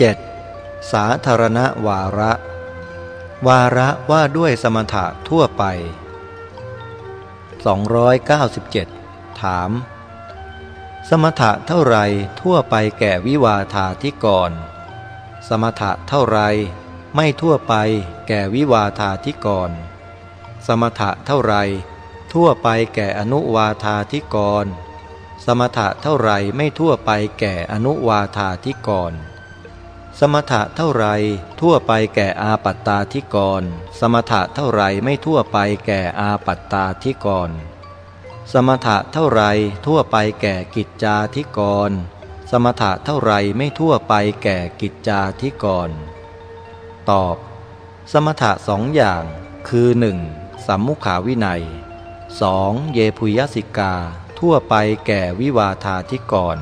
7. สาธารณวาระ วาระว่าด้วยสมถะทั่วไป 297 ถาม สมถะเท่าไรทั่วไปแก่วิวาธาที่ก่อนสมถะเท่าไรไม่ทั่วไปแก่วิวาธาที่ก่อนสมถะเท่าไรทั่วไปแก่อนุวาธาที่ก่อนสมถะเท่าไรไม่ทั่วไปแก่อนุวาธาที่ก่อน สมถะเท่าไรทั่วไปแก่อาปัตตาที่ก่อนสมถะเท่าไรไม่ทั่วไปแก่อาปัตตาที่ก่อนสมถะเท่าไรทั่วไปแก่กิจจาที่ก่อนสมถะเท่าไรไม่ทั่วไปแก่กิจจาที่ก่อนตอบ สมถะสองอย่าง คือ 1. สัมมุขาวินัย 2. เยพุยสิกา ทั่วไปแก่วิวาธาที่ก่อน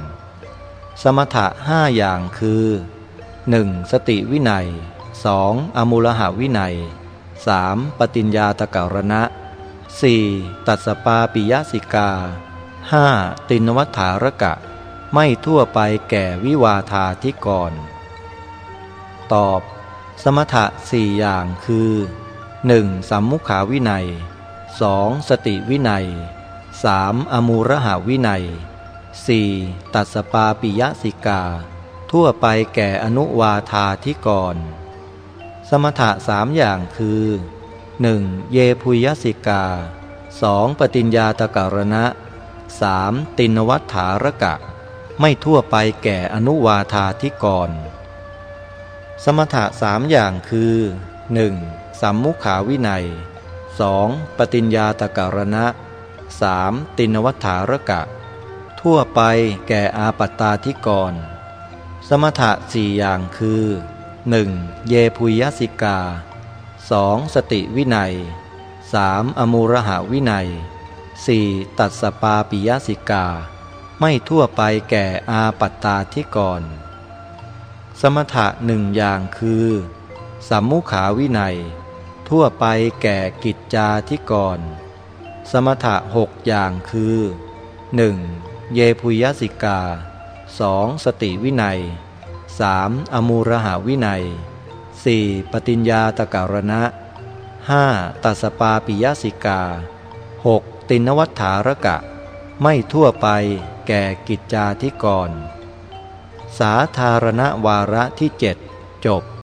สมถะห้าอย่างคือ 1. สติวินัย 2. อมูลหาวินัย 3. ปฏิญญาตการณะ 4. ตัสปาปิยสิกา 5. ตินวัฏฐารกะ ไม่ทั่วไปแก่วิวาธาที่ก่อนตอบ สมถะสี่อย่างคือ 1. สัมมุขาวินัย 2. สติวินัย 3. อมูรหาวินัย 4. ตัสปาปิยสิกา ทั่วไปแก่อนุวาธาที่ก่อนสมถะสามอย่างคือ 1. เยพุยสิกา 2. ปฏิญญาตการณะ 3. ตินวัฏฐารกะ ไม่ทั่วไปแก่อนุวาธาที่ก่อนสมถะสามอย่างคือ 1. สัมมุขาวินัย 2. ปฏิญญาตการณะ 3. ตินวัฏฐารกะ ทั่วไปแก่อาปัตตาที่ก่อน สมถะสี่อย่างคือ 1. เยพุยสิกา 2. สติวินัย 3. อมูรหาวินัย 4. ตัดสปาปิยสิกา ไม่ทั่วไปแก่อาปัตตาที่ก่อน สมถะหนึ่งอย่างคือสัมมุขาวินัย ทั่วไปแก่กิจจาที่ก่อน สมถะหกอย่างคือ 1. เยพุยสิกา 2. สติวินัย 3. อมูรหาวินัย 4. ปฏิญญาตการณะ 5. ตัสปาปิยสิกา 6. ตินวัฏฐารกะ ไม่ทั่วไปแก่กิจจาที่ก่อนสาธารณวาระที่เจ็ดจบ